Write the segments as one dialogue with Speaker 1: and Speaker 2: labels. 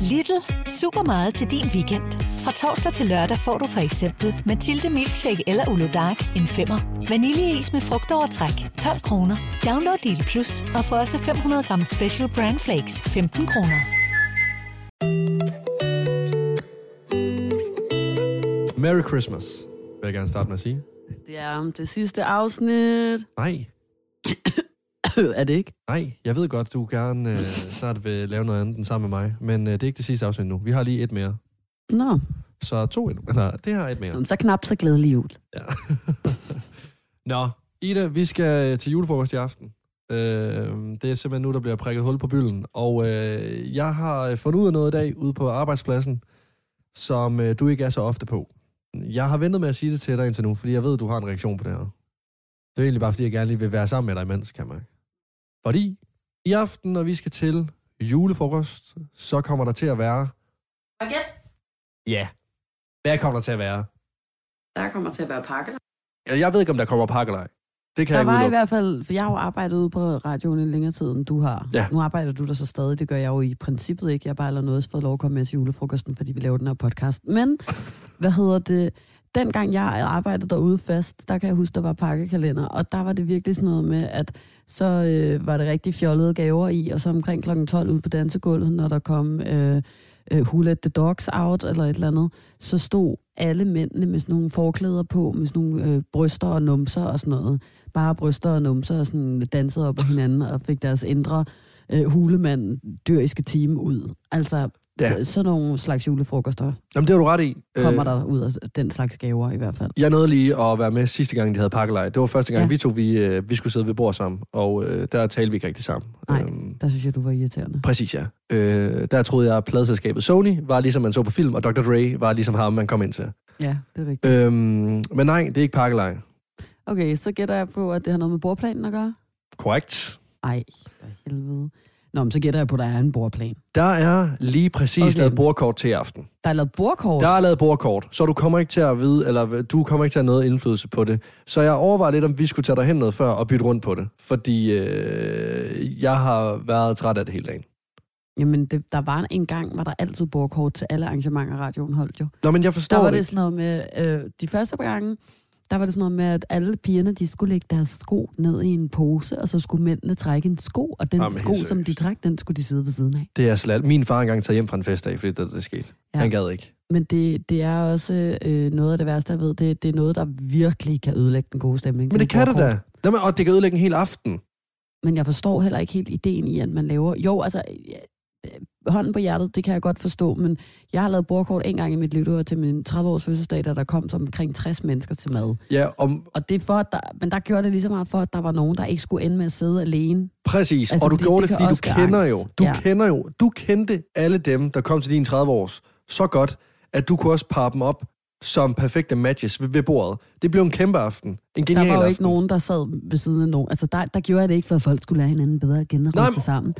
Speaker 1: Little. Super meget til din weekend. Fra torsdag til lørdag får du for eksempel Mathilde Milkshake eller Ulo Dark en femmer. Vaniljeis med frugtovertræk 12 kroner. Download Little Plus og få også 500 gram Special Brand Flakes 15 kroner.
Speaker 2: Merry Christmas, vil jeg gerne starte med at sige.
Speaker 3: Det er om det sidste afsnit.
Speaker 2: Nej,
Speaker 3: er det ikke?
Speaker 2: nej, jeg ved godt, du gerne øh, snart vil lave noget andet end sammen med mig, men øh, det er ikke det sidste afsnit nu. Vi har lige et mere.
Speaker 3: Nå,
Speaker 2: Så to endnu. Eller, det er et mere.
Speaker 3: Jamen, så knap så glædelig jul.
Speaker 2: Ja. Nå, Ida, vi skal til julefrokost i aften. Øh, det er simpelthen nu, der bliver prikket hul på bylden. Og øh, jeg har fundet ud af noget i dag ude på arbejdspladsen, som øh, du ikke er så ofte på. Jeg har ventet med at sige det til dig indtil nu, fordi jeg ved, at du har en reaktion på det her. Det er egentlig bare, fordi jeg gerne lige vil være sammen med dig imens, kan man. Fordi i aften, når vi skal til julefrokost, så kommer der til at være...
Speaker 3: Baguette.
Speaker 2: Ja. Hvad kommer der til at være?
Speaker 3: Der kommer til at være pakke.
Speaker 2: Eller, Jeg ved ikke, om der kommer pakkelej. Det kan
Speaker 3: Der
Speaker 2: jeg
Speaker 3: var i hvert fald, for jeg har jo arbejdet ude på radioen i længere tid, end du har.
Speaker 2: Ja.
Speaker 3: Nu arbejder du der så stadig, det gør jeg jo i princippet ikke. Jeg har bare allerede noget fået lov at komme med til julefrokosten, fordi vi laver den her podcast. Men, hvad hedder det? Dengang jeg arbejdede derude fast, der kan jeg huske, der var pakkekalender, og der var det virkelig sådan noget med, at så øh, var det rigtig fjollede gaver i, og så omkring kl. 12 ude på dansegulvet, når der kom øh, øh, Who Let the Dogs Out eller et eller andet, så stod alle mændene med sådan nogle forklæder på, med sådan nogle øh, bryster og numser og sådan noget. Bare bryster og numser og sådan dansede op på hinanden og fik deres indre øh, hulemand dyriske team ud. Altså,
Speaker 2: Ja.
Speaker 3: sådan nogle slags julefrokoster
Speaker 2: Jamen, det har du ret i.
Speaker 3: kommer
Speaker 2: Øh,
Speaker 3: der ud af den slags gaver i hvert fald.
Speaker 2: Jeg nåede lige at være med sidste gang, de havde pakkelej. Det var første gang, ja. Vi to vi, øh, vi skulle sidde ved bord sammen, og øh, der talte vi ikke rigtig sammen.
Speaker 3: Nej.
Speaker 2: Øhm,
Speaker 3: Der synes jeg, du var irriterende.
Speaker 2: præcis, ja. Øh, der troede jeg, at pladselskabet Sony var ligesom man så på film, og Dr. Dre var ligesom ham, man kom ind til.
Speaker 3: Ja, det er rigtigt.
Speaker 2: Øhm, men nej, det er ikke pakkelej.
Speaker 3: Okay, så gætter jeg på, at det har noget med bordplanen at gøre.
Speaker 2: Korrekt.
Speaker 3: Ej, for helvede. Nå, men så gætter jeg på, at der er en bordplan.
Speaker 2: Der er lige præcis okay. Lavet bordkort til aften.
Speaker 3: Der er lavet bordkort.
Speaker 2: Der er lavet bordkort, så du kommer ikke til at vide, eller du kommer ikke til at have noget indflydelse på det. Så jeg overvejer lidt, om vi skulle tage dig hen noget før og bytte rundt på det. Fordi øh, jeg har været træt af det hele dagen.
Speaker 3: Jamen, det, der var en gang, var der altid bordkort til alle arrangementer, radioen holdt jo.
Speaker 2: Nå, men jeg
Speaker 3: Der
Speaker 2: forstår
Speaker 3: var
Speaker 2: det
Speaker 3: det sådan noget med, øh, de første gange, der var det sådan noget med, at alle pigerne, de skulle lægge deres sko ned i en pose, og så skulle mændene trække en sko, og den
Speaker 2: Jamen,
Speaker 3: sko, som de trak, den skulle de sidde ved siden af.
Speaker 2: Det er slat. Min far engang taget hjem fra en festdag, fordi det, det skete. Ja. Han gad ikke.
Speaker 3: Men det, det er også øh, noget af det værste, jeg ved. Det, det er noget, der virkelig kan ødelægge den gode stemning.
Speaker 2: Men det kan det da. Jamen, og det kan ødelægge en hel aften.
Speaker 3: Men jeg forstår heller ikke helt ideen i, at man laver... Jo, altså, hånden på hjertet, det kan jeg godt forstå, men jeg har lavet bordkort en gang i mit liv, det var til min 30-års fødselsdag, da der kom som omkring 60 mennesker til mad.
Speaker 2: Ja, om,
Speaker 3: Og det er for, at der, men der gjorde det lige så meget for, at der var nogen, der ikke skulle ende med at sidde alene.
Speaker 2: præcis.
Speaker 3: Altså,
Speaker 2: og du
Speaker 3: fordi
Speaker 2: gjorde
Speaker 3: det
Speaker 2: det, fordi du kender
Speaker 3: angst.
Speaker 2: jo. Du
Speaker 3: Ja.
Speaker 2: kender jo. Du kendte alle dem, der kom til din 30-års så godt, at du kunne også parre dem op som perfekte matches ved, ved bordet. Det blev en kæmpe aften. En genial
Speaker 3: der var jo
Speaker 2: aften.
Speaker 3: ikke nogen, der sad ved siden af nogen. Altså, der, der gjorde jeg det ikke, for at folk skulle lære hinanden bedre at kende og sammen.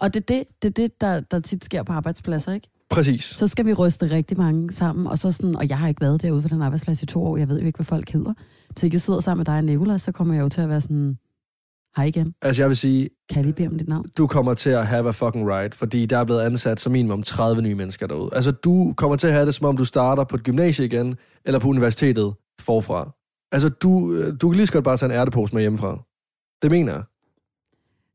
Speaker 3: Og det er det, det, er det der, der tit sker på arbejdspladser, ikke?
Speaker 2: Præcis.
Speaker 3: Så skal vi ryste rigtig mange sammen, og så sådan, og jeg har ikke været derude på den arbejdsplads i to år, jeg ved jo ikke, hvad folk hedder. Så ikke sidder sammen med dig og Nicolas, så kommer jeg jo til at være sådan, hej igen,
Speaker 2: Altså, jeg vil sige,
Speaker 3: kan jeg lige bede om dit navn?
Speaker 2: du kommer til at have a fucking right, fordi der er blevet ansat som minimum 30 nye mennesker derude. Altså, du kommer til at have det, som om du starter på et gymnasie igen, eller på universitetet forfra. Altså, du, øh, du kan lige så godt bare tage en ærtepose med hjemmefra. Det mener jeg.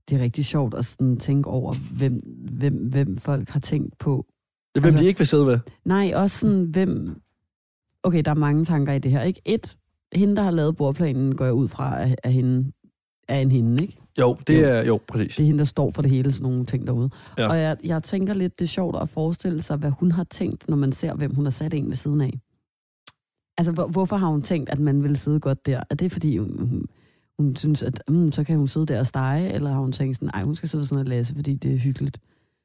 Speaker 3: Det er rigtig sjovt at sådan tænke over, hvem, hvem, hvem folk har tænkt på.
Speaker 2: Det hvem
Speaker 3: Altså-
Speaker 2: de ikke vil sidde ved.
Speaker 3: Nej, også sådan, hvem... Okay, der er mange tanker i det her, ikke? Et, hende, der har lavet bordplanen, går jeg ud fra, er, er, hende, er en hende, ikke?
Speaker 2: Jo, det
Speaker 3: Jo.
Speaker 2: er, jo, præcis.
Speaker 3: Det er hende, der står for det hele, sådan nogle ting derude.
Speaker 2: Ja.
Speaker 3: Og jeg, jeg tænker lidt, det er sjovt at forestille sig, hvad hun har tænkt, når man ser, hvem hun har sat en ved siden af. Altså, hvor, hvorfor har hun tænkt, at man vil sidde godt der? Er det, fordi hun, hun, synes, at mm, så kan hun sidde der og stege? Eller har hun tænkt sådan, nej, hun skal sidde sådan og læse, fordi det er hyggeligt?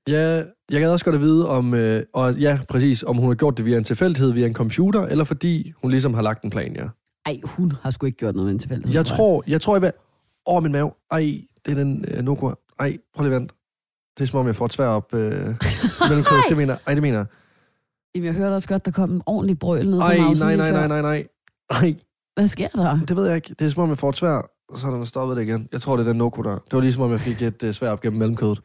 Speaker 2: Ja, jeg gad også godt at vide, om, øh, og ja, præcis, om hun har gjort det via en tilfældighed, via en computer, eller fordi hun ligesom har lagt en plan, ja.
Speaker 3: Ej, hun har sgu ikke gjort noget med en tilfældighed.
Speaker 2: Jeg tror, jeg tror, jeg vil... Åh, min mave. Ej, det er den øh, Nokia. Ej, prøv lige at vente. Det er som om, jeg får et svær op. Øh, mellem kød. det mener. Ej, det mener jeg.
Speaker 3: Jamen, jeg hørte også godt, der kom en ordentlig brøl ned
Speaker 2: Ej,
Speaker 3: fra mausen
Speaker 2: nej, nej, nej, nej, nej. Ej,
Speaker 3: Hvad sker der?
Speaker 2: det ved jeg ikke. Det er som om, jeg får et svær, og så er den stoppet det igen. Jeg tror, det er den Nokia der. Det var ligesom om, jeg fik et øh, svær op gennem mellemkødet.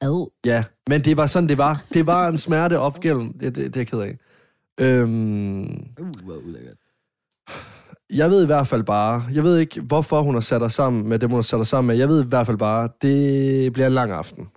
Speaker 3: Ad.
Speaker 2: Ja, men det var sådan, det var. Det var en smerte op gennem... Det, det, det er jeg ked af. Øhm,
Speaker 3: Uh, hvor ulækkert.
Speaker 2: jeg ved i hvert fald bare... Jeg ved ikke, hvorfor hun har sat dig sammen med dem, hun har sat dig sammen med. Jeg ved i hvert fald bare, det bliver en lang aften.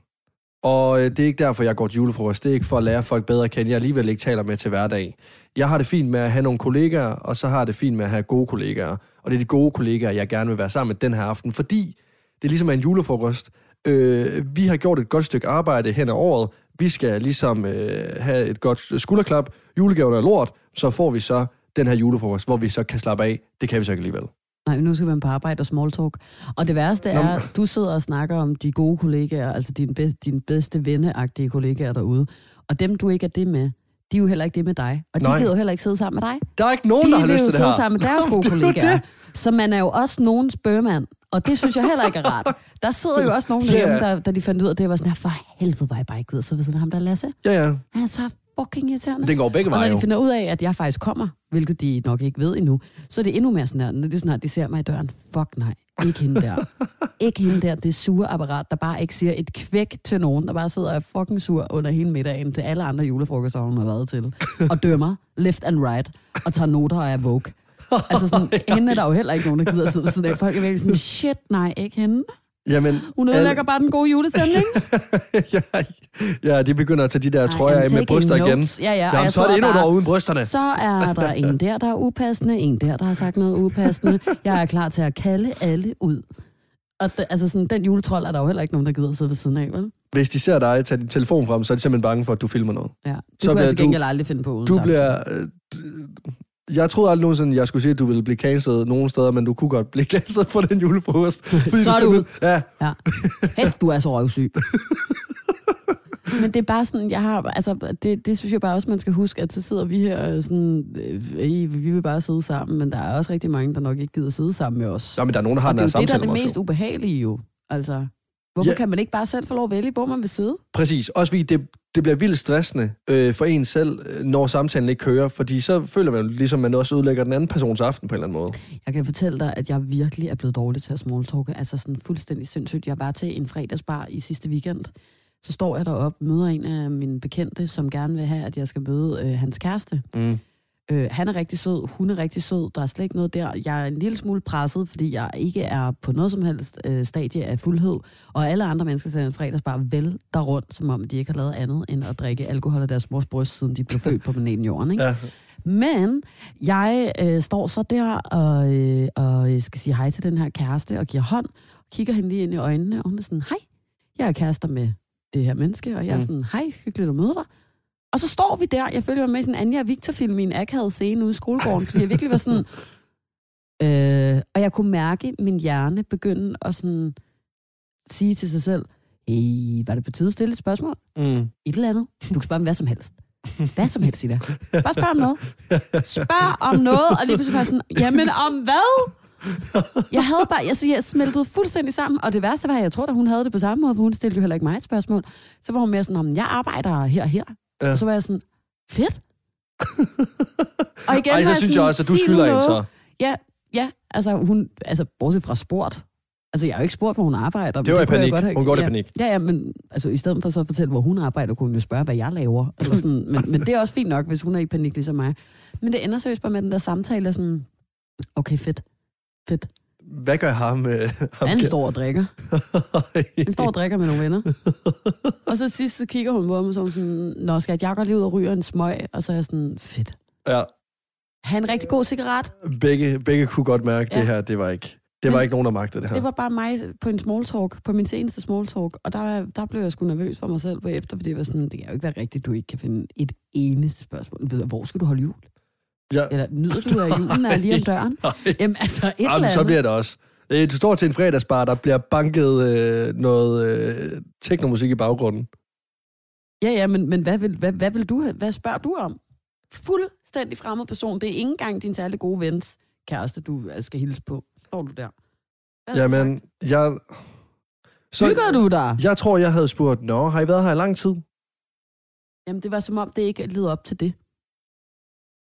Speaker 2: Og øh, det er ikke derfor, jeg går til julefrokost. Det er ikke for at lære folk bedre at kende. Jeg alligevel ikke taler med til hverdag. Jeg har det fint med at have nogle kollegaer, og så har jeg det fint med at have gode kollegaer. Og det er de gode kollegaer, jeg gerne vil være sammen med den her aften, fordi det ligesom er ligesom en julefrokost. Øh, vi har gjort et godt stykke arbejde hen ad året. Vi skal ligesom øh, have et godt skulderklap. Julegaven er lort. Så får vi så den her julefrokost, hvor vi så kan slappe af. Det kan vi så ikke alligevel.
Speaker 3: Nej, nu skal man på arbejde og small talk. Og det værste er,
Speaker 2: men-
Speaker 3: du sidder og snakker om de gode kollegaer, altså dine, be, dine bedste venneagtige kollegaer derude. Og dem, du ikke er det med, de er jo heller ikke det med dig. Og de
Speaker 2: Nej.
Speaker 3: gider jo heller ikke sidde sammen med dig.
Speaker 2: Der er ikke nogen,
Speaker 3: De
Speaker 2: der har
Speaker 3: vil
Speaker 2: lyst
Speaker 3: jo
Speaker 2: til det
Speaker 3: sidde
Speaker 2: her.
Speaker 3: sammen med deres gode
Speaker 2: er jo
Speaker 3: kollegaer. Så man er jo også nogens bøgemand. Og det synes jeg heller ikke er rart. Der sidder jo også nogen
Speaker 2: Ja.
Speaker 3: derhjemme, der, da de fandt ud af det, var sådan her, for helvede var jeg bare ikke gider så ved sådan ham der er Lasse.
Speaker 2: Ja, ja.
Speaker 3: Han er så fucking irriterende.
Speaker 2: Den går begge
Speaker 3: Og når
Speaker 2: veje
Speaker 3: de finder ud af, at jeg faktisk kommer, hvilket de nok ikke ved endnu, så er det endnu mere sådan det er sådan her, de ser mig i døren, fuck nej, ikke hende der. ikke hende der, det sure apparat, der bare ikke siger et kvæk til nogen, der bare sidder og fucking sur under hele middagen til alle andre julefrokoster, hun har været til, og dømmer left and right, og tager noter og er woke. Altså sådan, hende er der jo heller ikke nogen, der gider at sidde ved siden af. Folk er virkelig sådan, shit, nej, ikke hende.
Speaker 2: Jamen,
Speaker 3: Hun ødelægger bare den gode julestemning.
Speaker 2: ja, ja, de begynder at tage de der
Speaker 3: I
Speaker 2: trøjer af med bryster igen.
Speaker 3: Ja, ja,
Speaker 2: Jamen, så er det endnu år uden brysterne.
Speaker 3: Så er der en der, der er upassende, en der, der har sagt noget upassende. Jeg er klar til at kalde alle ud. Og det, altså sådan, den juletrold er der jo heller ikke nogen, der gider at sidde ved siden af, vel?
Speaker 2: Hvis de ser dig tage din telefon frem, så er de simpelthen bange for, at du filmer noget.
Speaker 3: Ja. Det
Speaker 2: Så
Speaker 3: kunne
Speaker 2: bliver
Speaker 3: jeg til
Speaker 2: du-
Speaker 3: gengæld aldrig finde på uden
Speaker 2: Du bliver... Øh, jeg troede aldrig nogensinde, jeg skulle sige, at du ville blive cancelled nogen steder, men du kunne godt blive cancelled for den julefrokost. Fordi
Speaker 3: Så er du
Speaker 2: Ja,
Speaker 3: Ja. Hæft, du er så røvsyg. Men det er bare sådan, jeg har, altså, det, det synes jeg bare også, man skal huske, at så sidder vi her øh, sådan, øh, vi vil bare sidde sammen, men der er også rigtig mange, der nok ikke gider sidde sammen med os.
Speaker 2: Nå, men der er nogen, der har
Speaker 3: og
Speaker 2: den
Speaker 3: det er jo det, der er det mest ubehagelige jo. Altså, hvorfor
Speaker 2: Ja.
Speaker 3: kan man ikke bare selv få lov at vælge, hvor man vil sidde?
Speaker 2: Præcis. Også fordi det, det bliver vildt stressende øh, for en selv, øh, når samtalen ikke kører, fordi så føler man ligesom, at man også ødelægger den anden persons aften på en eller anden måde.
Speaker 3: Jeg kan fortælle dig, at jeg virkelig er blevet dårlig til at smalltalke. Altså sådan fuldstændig sindssygt. Jeg var til en fredagsbar i sidste weekend. Så står jeg deroppe, møder en af mine bekendte, som gerne vil have, at jeg skal møde øh, hans kæreste.
Speaker 2: Mm.
Speaker 3: Øh, han er rigtig sød, hun er rigtig sød, der er slet ikke noget der. Jeg er en lille smule presset, fordi jeg ikke er på noget som helst øh, stadie af fuldhed, og alle andre mennesker til en fredagsbar vælter rundt, som om de ikke har lavet andet end at drikke alkohol af deres mors bryst, siden de blev født på planeten Jorden. Ikke?
Speaker 2: Ja.
Speaker 3: Men jeg øh, står så der og, øh, og skal sige hej til den her kæreste og giver hånd, kigger hende lige ind i øjnene, og hun er sådan, hej, jeg er kærester med det her menneske, og jeg er
Speaker 2: Mm.
Speaker 3: sådan, hej, hyggeligt at møde dig. Og så står vi der, jeg følger med i sådan en Anja og Victor-film i en akavet scene ude i skolegården, fordi jeg virkelig var sådan... Øh, og jeg kunne mærke min hjerne begynde at sådan sige til sig selv, hey, var det på tide at stille et spørgsmål?
Speaker 2: Mm.
Speaker 3: Et eller andet. Du kan spørge om hvad som helst. Hvad som helst, Ida. Bare spørg om noget. Spørg om noget, og lige pludselig var sådan, jamen om hvad? Jeg havde bare, altså jeg smeltede fuldstændig sammen, og det værste var, at jeg tror, at hun havde det på samme måde, for hun stillede jo heller ikke mig et spørgsmål. Så var hun mere sådan, om jeg arbejder her og her.
Speaker 2: Ja.
Speaker 3: Ja. Og så var jeg sådan, fedt. og igen
Speaker 2: Ej, så synes jeg
Speaker 3: sådan,
Speaker 2: også, at du skylder en
Speaker 3: noget.
Speaker 2: så.
Speaker 3: Ja, ja, altså hun, altså bortset fra sport. Altså jeg har jo ikke spurgt, hvor hun arbejder. men
Speaker 2: Det var i
Speaker 3: jeg
Speaker 2: panik.
Speaker 3: godt have-
Speaker 2: Hun går det i
Speaker 3: ja,
Speaker 2: panik.
Speaker 3: Ja, ja, men altså, i stedet for så at fortælle, hvor hun arbejder, kunne hun jo spørge, hvad jeg laver. Eller sådan. Men, men det er også fint nok, hvis hun er i panik ligesom mig. Men det ender seriøst bare med den der samtale, sådan, okay, fedt, fedt.
Speaker 2: Hvad gør ham? Øh, ham
Speaker 3: Han står og drikker. Han står og drikker med nogle venner. Og så sidst så kigger hun på mig, så er hun sådan, Nå, skal jeg går lige ud og ryger en smøg? Og så er jeg sådan, fedt.
Speaker 2: ja,
Speaker 3: Ha' en rigtig god cigaret.
Speaker 2: begge, begge kunne godt mærke,
Speaker 3: Ja.
Speaker 2: det her, det var ikke... Det var
Speaker 3: Men
Speaker 2: ikke nogen, der magtede det her.
Speaker 3: Det var bare mig på en small talk, på min seneste small talk, og der, der blev jeg sgu nervøs for mig selv bagefter, fordi jeg var sådan, det kan jo ikke være rigtigt, du ikke kan finde et eneste spørgsmål. Ved, hvor skal du holde jul?
Speaker 2: Ja.
Speaker 3: Eller nyder du, at julen er lige om døren?
Speaker 2: Nej.
Speaker 3: Jamen altså, et eller
Speaker 2: Jamen,
Speaker 3: andet.
Speaker 2: så bliver det også. Øh, Du står til en fredagsbar, der bliver banket øh, noget øh, teknomusik i baggrunden.
Speaker 3: Ja, ja, men, men hvad, vil, hvad, hvad vil du? Hvad spørger du om? Fuldstændig fremmed person. Det er ikke engang din særlig gode vens kæreste, du øh, skal hilse på. Står du der? Hvad
Speaker 2: Jamen, jeg...
Speaker 3: sagt? Hygger du dig?
Speaker 2: Jeg tror, jeg havde spurgt, Nå, har I været her i lang tid?
Speaker 3: Jamen, det var som om, det ikke led op til det.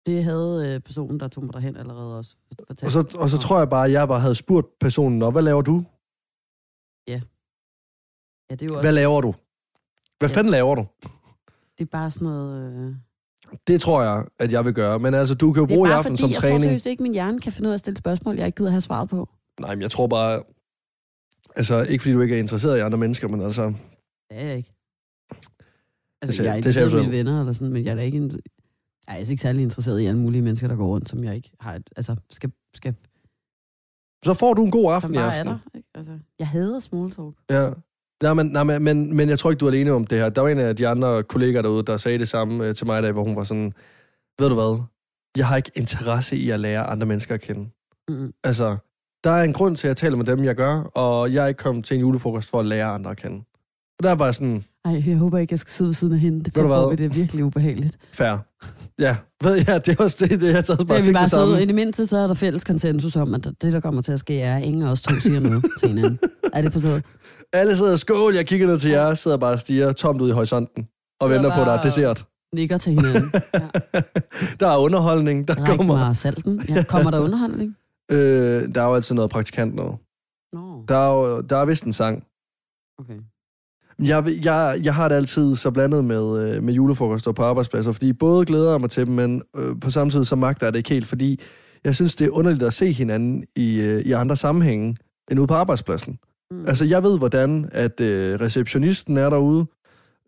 Speaker 3: Det havde øh, personen, der tog mig derhen allerede også fortalt.
Speaker 2: Og så, og så tror jeg bare, at jeg bare havde spurgt personen, Nå, hvad laver du?
Speaker 3: Ja, det er jo også...
Speaker 2: Hvad laver du? Hvad
Speaker 3: Ja.
Speaker 2: fanden laver du?
Speaker 3: Det er bare sådan noget... Øh...
Speaker 2: Det tror jeg, at jeg vil gøre. Men altså, du kan jo
Speaker 3: Det
Speaker 2: bruge i aften
Speaker 3: fordi,
Speaker 2: som
Speaker 3: jeg tror
Speaker 2: træning.
Speaker 3: seriøst ikke, min hjerne kan finde ud af at stille spørgsmål, jeg ikke gider have svaret på.
Speaker 2: Nej, men jeg tror bare... Altså, ikke fordi du ikke er interesseret i andre mennesker, men altså...
Speaker 3: Det er jeg ikke.
Speaker 2: Det
Speaker 3: Altså,
Speaker 2: ser-
Speaker 3: jeg er
Speaker 2: det
Speaker 3: ikke
Speaker 2: ser
Speaker 3: i
Speaker 2: du
Speaker 3: mine venner, eller sådan, men jeg er da ikke... En... Jeg er altså ikke særlig interesseret i alle mulige mennesker, der går rundt, som jeg ikke har... Et, altså, skal, skal,
Speaker 2: Så får du en god aften i
Speaker 3: bare er
Speaker 2: aften.
Speaker 3: der. Ikke? Altså, jeg hader small talk.
Speaker 2: Ja. Nej, men, nej, men, men, men jeg tror ikke, du er alene om det her. Der var en af de andre kolleger derude, der sagde det samme øh, til mig i dag, hvor hun var sådan, ved du hvad, jeg har ikke interesse i at lære andre mennesker at kende.
Speaker 3: Mm.
Speaker 2: Altså, der er en grund til, at jeg taler med dem, jeg gør, og jeg er ikke kommet til en julefrokost for at lære andre at kende. Og der er bare sådan,
Speaker 3: Ej, jeg håber ikke, jeg skal sidde ved siden af hende. Det får vi, det er virkelig ubehageligt.
Speaker 2: fair. Ja, ved jeg, det er også det, det jeg
Speaker 3: Det
Speaker 2: bare
Speaker 3: er vi bare
Speaker 2: det
Speaker 3: siddet, i det mindste, så er der fælles konsensus om, at det, der kommer til at ske, er, at ingen af os to siger noget til hinanden. Er det forstået?
Speaker 2: Alle sidder og skål, jeg kigger ned til jer, sidder bare og stiger tomt ud i horisonten, og venter på,
Speaker 3: bare-
Speaker 2: dessert.
Speaker 3: Nikker til hinanden.
Speaker 2: der er underholdning, der
Speaker 3: Ræk
Speaker 2: kommer...
Speaker 3: mig salten. Ja, kommer der underholdning?
Speaker 2: Øh, der er jo altid noget praktikant noget.
Speaker 3: Nå,
Speaker 2: Der er, jo, der er vist en sang.
Speaker 3: okay.
Speaker 2: Jeg, jeg, jeg har det altid så blandet med, øh, med julefrokoster på arbejdspladser, fordi både glæder jeg mig til dem, men øh, på samme tid så magter jeg det ikke helt, fordi jeg synes, det er underligt at se hinanden i, øh, i andre sammenhænge end ude på arbejdspladsen.
Speaker 3: Mm.
Speaker 2: Altså, jeg ved, hvordan at øh, receptionisten er derude,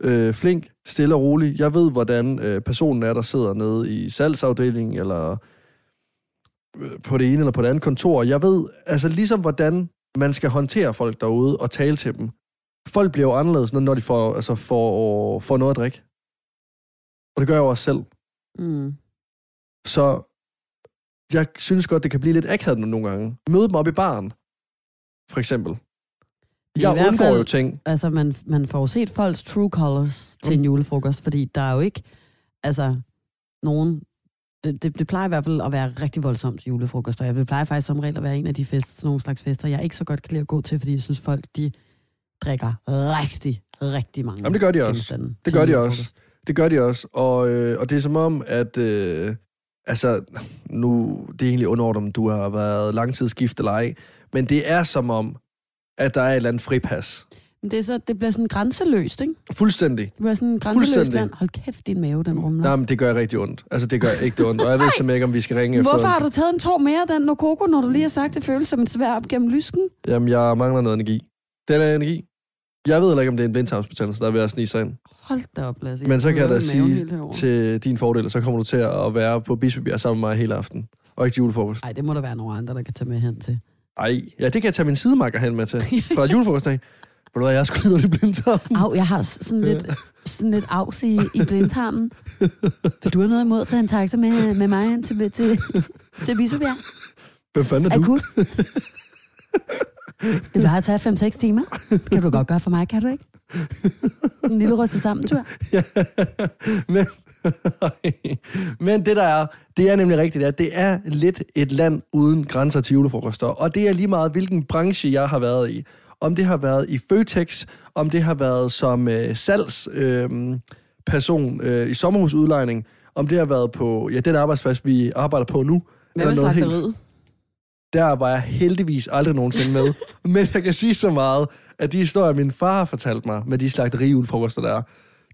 Speaker 2: øh, flink, stille og rolig. Jeg ved, hvordan øh, personen er, der sidder nede i salgsafdelingen, eller øh, på det ene eller på det andet kontor. Jeg ved, altså ligesom, hvordan man skal håndtere folk derude og tale til dem. Folk bliver jo anderledes, når de får, altså får, får noget at drikke. Og det gør jeg jo også selv.
Speaker 3: Mm.
Speaker 2: Så jeg synes godt, det kan blive lidt akavet nogle gange. Møde dem op i baren, for eksempel.
Speaker 3: I
Speaker 2: Jeg undgår
Speaker 3: fald-
Speaker 2: jo ting.
Speaker 3: Altså, man, man får set folks true colors til
Speaker 2: Mm.
Speaker 3: en julefrokost, fordi der er jo ikke, altså, nogen... Det, det, det plejer i hvert fald at være rigtig voldsomt julefrokoster. Jeg plejer faktisk som regel at være en af de fest, sådan nogle slags fester, jeg ikke så godt kan lide at gå til, fordi jeg synes, folk de drikker rigtig, rigtig mange
Speaker 2: Jamen, det gør de også. Det gør de også. Det gør de også. Og, øh, og det er som om, at... Øh, altså, nu... Det er egentlig underordnet, om du har været langtidsgift eller ej. Men det er som om, at der er et eller andet fripas.
Speaker 3: Men det, er så, det bliver sådan grænseløst, ikke?
Speaker 2: Fuldstændig.
Speaker 3: Det bliver sådan grænseløst
Speaker 2: Fuldstændig.
Speaker 3: land. Hold kæft, din mave, den rumler.
Speaker 2: Nej, men det gør rigtig ondt. Altså, det gør ikke det ondt. Og jeg ved simpelthen ikke, om vi skal ringe efter...
Speaker 3: Hvorfor har du taget en tår mere den Nokoko, når du lige har sagt, det føles som en svær op gennem lysken?
Speaker 2: Jamen, jeg mangler noget energi. Den er energi. Jeg ved heller ikke, om det er en blindtarmsbetændelse, der er ved at snige sig ind.
Speaker 3: Hold da op, Lasse.
Speaker 2: Men så kan jeg da sige til din fordel, så kommer du til at være på Bispebjerg sammen med mig hele aften. Og ikke til julefrokost.
Speaker 3: Ej, det må der være nogle andre, der kan tage med hen til.
Speaker 2: Ej, ja, det kan jeg tage min sidemarker hen med til. Fra julefrokostdag. Ved du hvad, jeg skulle noget i blindtarmen.
Speaker 3: Au, jeg har sådan lidt, sådan lidt afs i, i blindtarmen. Vil du have noget imod at tage en taxa med, med mig hen til, til, til Bispebjerg?
Speaker 2: Hvem fanden er du?
Speaker 3: Akut. Det plejer at tage 5-6 timer. Kan du godt gøre for mig, kan du ikke? En lille rystet sammen tur.
Speaker 2: men, men det der er, det er nemlig rigtigt, at det er lidt et land uden grænser til julefrokoster. Og det er lige meget, hvilken branche jeg har været i. Om det har været i Føtex, om det har været som øh, salgsperson øh, person, øh, i sommerhusudlejning, om det har været på ja, den arbejdsplads, vi arbejder på nu.
Speaker 3: Hvad med
Speaker 2: noget helt
Speaker 3: slagteriet?
Speaker 2: Der var jeg heldigvis aldrig nogensinde med. Men jeg kan sige så meget, at de historier, min far har fortalt mig med de slagteriulefrokoster der,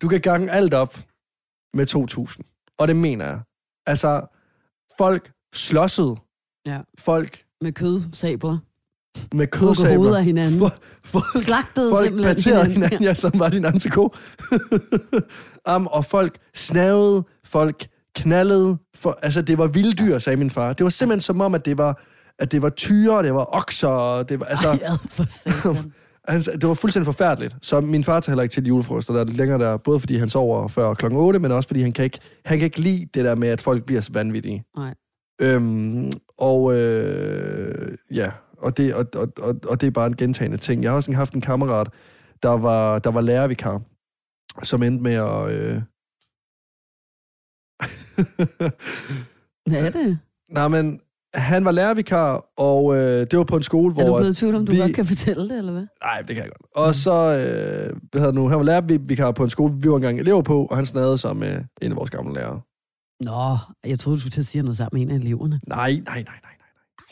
Speaker 2: du kan gange alt op med 2.000. Og det mener jeg. Altså, folk slåssede.
Speaker 3: Ja.
Speaker 2: Folk
Speaker 3: Med kød, sabler.
Speaker 2: med
Speaker 3: Hugge hovedet
Speaker 2: kødsabler.
Speaker 3: af hinanden.
Speaker 2: Folk, folk,
Speaker 3: Slagtede
Speaker 2: folk
Speaker 3: simpelthen
Speaker 2: parterede hinanden, ja, som var din antiko. um, og folk snavede, folk knaldede. For, altså, det var vilde dyr, sagde min far. Det var simpelthen som om, at det var, at det var tyre, det var okser, og det var, altså,
Speaker 3: Ej, for.
Speaker 2: Altså, det var fuldstændig forfærdeligt. Så min far tager heller ikke til julefrokoster, der er lidt længere der, både fordi han sover før kl. 8, men også fordi han kan ikke, han kan ikke lide det der med, at folk bliver så vanvittige.
Speaker 3: Nej.
Speaker 2: Øhm, og øh, ja, og det, og, og, og, og det er bare en gentagende ting. Jeg har også haft en kammerat, der var, der var lærervikar, som endte med at... Øh...
Speaker 3: Hvad er det?
Speaker 2: Nej, men han var lærervikar, og øh, det var på en skole, hvor...
Speaker 3: Er du blevet i tvivl om, du
Speaker 2: vi-
Speaker 3: godt kan fortælle det, eller hvad?
Speaker 2: Nej, det kan jeg godt. Og så, øh, hvad hedder nu, han var lærervikar på en skole, vi var engang elever på, og han snadede sig med en af vores gamle lærere.
Speaker 3: Nå, jeg troede, du skulle til at sige noget sammen med en af eleverne.
Speaker 2: Nej, nej, nej,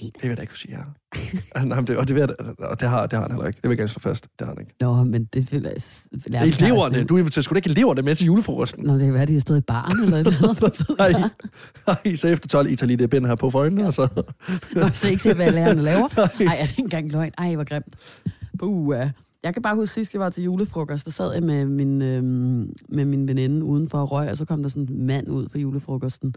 Speaker 2: nej. Det vil jeg da ikke kunne sige her. altså, nej, det, og det, vil jeg, og det, har, det har han heller ikke. Det vil jeg gerne slå fast. Det har han ikke.
Speaker 3: Nå, men det føler jeg...
Speaker 2: Det er eleverne. Du inviterer sgu da ikke eleverne med til julefrokosten.
Speaker 3: Nå, det kan være, de har stået i baren eller et eller andet.
Speaker 2: Nej, nej, så efter 12, I tager lige det bind her på for øjnene, og så...
Speaker 3: Nå, så ikke se, hvad lærerne laver. Nej, er det ikke engang løgn? Ej, hvor grimt. Puh, jeg kan bare huske sidst, jeg var til julefrokost, der sad jeg med min, øh, med min veninde uden for røg, og så kom der sådan en mand ud for julefrokosten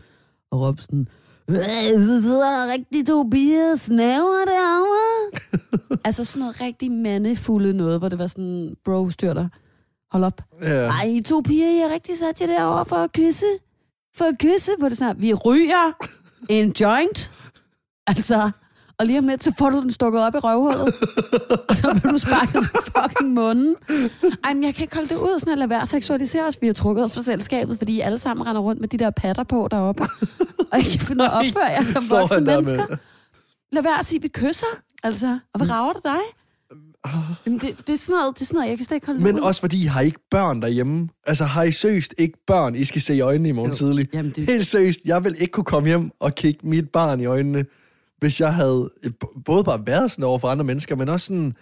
Speaker 3: og råbte sådan, "Øh, så sidder der rigtig to piger og snaver derovre. altså sådan noget rigtig mandefulde noget, hvor det var sådan, bro, styr dig. Hold op.
Speaker 2: Ja.
Speaker 3: Ej, I to piger, I har rigtig sat jer derovre for at kysse. For at kysse, hvor det snart, vi ryger en joint. Altså, og lige om lidt, så får du den stukket op i røvhullet. og så bliver du sparket til fucking munden. Ej, men jeg kan ikke holde det ud, sådan at lade være seksualisere os. Vi har trukket os fra selskabet, fordi I alle sammen render rundt med de der patter på deroppe. og ikke kan finde at opføre jer som voksne mennesker.
Speaker 2: med-
Speaker 3: Lad være at sige, at vi kysser. Altså, og hvad rager det dig? Jamen, det, det, er sådan noget, det er sådan noget, jeg kan slet ikke holde
Speaker 2: Men
Speaker 3: ud.
Speaker 2: også fordi, I har ikke børn derhjemme. Altså, har I seriøst ikke børn, I skal se i øjnene i morgen
Speaker 3: Jo.
Speaker 2: tidlig?
Speaker 3: Jamen, det,
Speaker 2: Helt seriøst, jeg vil ikke kunne komme hjem og kigge mit barn i øjnene, hvis jeg havde både bare været sådan over for andre mennesker, men også sådan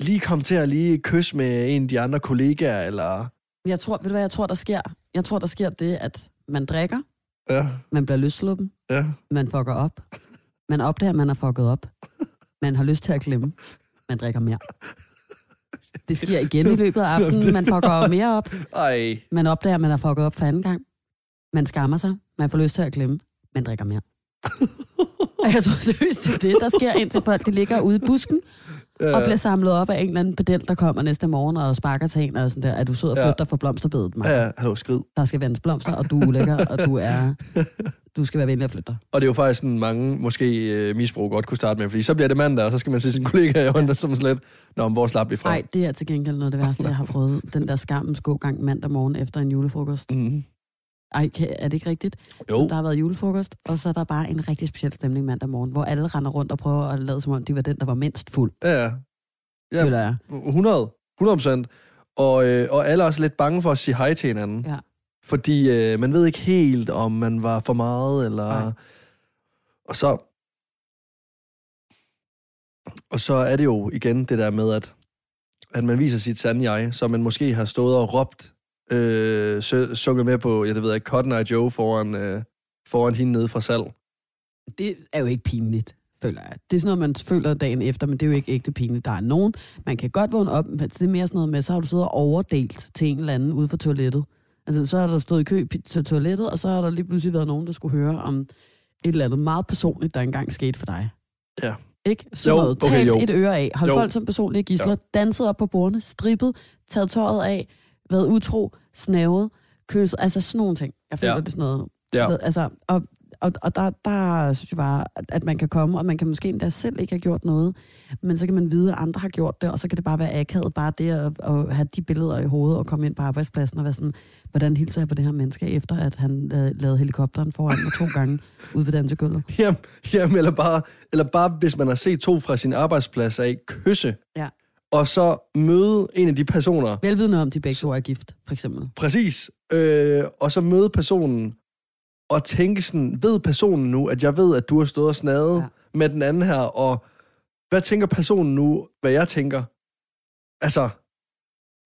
Speaker 2: lige komme til at lige kysse med en af de andre kollegaer, eller...
Speaker 3: Jeg tror, ved du hvad jeg tror, der sker? Jeg tror, der sker det, at man drikker,
Speaker 2: Ja,
Speaker 3: man bliver løsluppen,
Speaker 2: ja.
Speaker 3: man fucker op, man opdager, at man har fucket op, man har lyst til at glemme, man drikker mere. Det sker igen i løbet af aftenen, man fucker mere op,
Speaker 2: Ej.
Speaker 3: man opdager, at man har fucket op for anden gang, man skammer sig, man får lyst til at glemme, man drikker mere. Og jeg tror seriøst, det er det, der sker, indtil folk de ligger ude i busken,
Speaker 2: Ja.
Speaker 3: og bliver samlet op af en eller anden pedel, der kommer næste morgen og sparker til en, og sådan der, at du sidder og
Speaker 2: Ja.
Speaker 3: flytter dig for blomsterbedet, Mark.
Speaker 2: Ja, ja, hallo, skrid.
Speaker 3: Der skal vandes blomster, og du er ulækker, og du er... Du skal være venlig at flytte.
Speaker 2: Og det er jo faktisk sådan, mange måske øh, misbrug godt kunne starte med, fordi så bliver det mandag, og så skal man se sin kollega i øjnene, som slet, Nå, men hvor slap vi fra?
Speaker 3: Nej, det er til gengæld noget af det værste, jeg har prøvet. Den der skammens gågang mandag morgen efter en julefrokost.
Speaker 2: Mm.
Speaker 3: Ej, er det ikke rigtigt?
Speaker 2: Jo.
Speaker 3: Der har været julefrokost, og så er der bare en rigtig speciel stemning mandag morgen, hvor alle render rundt og prøver at lade som om, de var den, der var mindst fuld.
Speaker 2: Ja, ja. Ja.
Speaker 3: Føler jeg.
Speaker 2: 100. 100 procent. Og, øh, og alle er også lidt bange for at sige hej til hinanden.
Speaker 3: Ja.
Speaker 2: Fordi øh, man ved ikke helt, om man var for meget, eller...
Speaker 3: Nej.
Speaker 2: Og så... Og så er det jo igen det der med, at, at man viser sit sande jeg, så man måske har stået og råbt, øh, sunget med på, jeg det ved ikke, Cotton Eye Joe foran, øh, foran hende nede fra salg.
Speaker 3: Det er jo ikke pinligt, føler jeg. Det er sådan noget, man føler dagen efter, men det er jo ikke ægte pinligt. Der er nogen, man kan godt vågne op, men det er mere sådan noget med, så har du siddet og overdelt til en eller anden ude for toilettet. Altså, så har der stået i kø til toilettet, og så har der lige pludselig været nogen, der skulle høre om et eller andet meget personligt, der engang skete for dig.
Speaker 2: Ja.
Speaker 3: Ikke? Så
Speaker 2: Jo,
Speaker 3: noget,
Speaker 2: okay,
Speaker 3: talt
Speaker 2: jo.
Speaker 3: et øre af, hold
Speaker 2: Jo.
Speaker 3: folk som personlige gisler, danset op på bordene, strippet, taget tøjet af, været utro, snavet, kysset, altså sådan nogle ting. Jeg føler,
Speaker 2: Ja.
Speaker 3: det er sådan noget.
Speaker 2: Ja.
Speaker 3: Ved, altså, og, og, og der, der synes jeg bare, at- at man kan komme, og man kan måske endda selv ikke have gjort noget, men så kan man vide, at andre har gjort det, og så kan det bare være akavet, bare det at, at have de billeder i hovedet og komme ind på arbejdspladsen og være sådan, hvordan hilser jeg på det her menneske, efter at han øh, lavede helikopteren foran mig to gange ude ved dansegulvet.
Speaker 2: Jamen, jamen eller, bare, eller bare, hvis man har set to fra sin arbejdsplads af, kysse,
Speaker 3: Ja.
Speaker 2: Og så møde en af de personer,
Speaker 3: Velvidende om, de begge to er gift, for eksempel.
Speaker 2: Præcis. Øh, og så møde personen og tænke sådan, ved personen nu, at jeg ved, at du har stået og snadet
Speaker 3: Ja.
Speaker 2: med den anden her, og hvad tænker personen nu, hvad jeg tænker? Altså,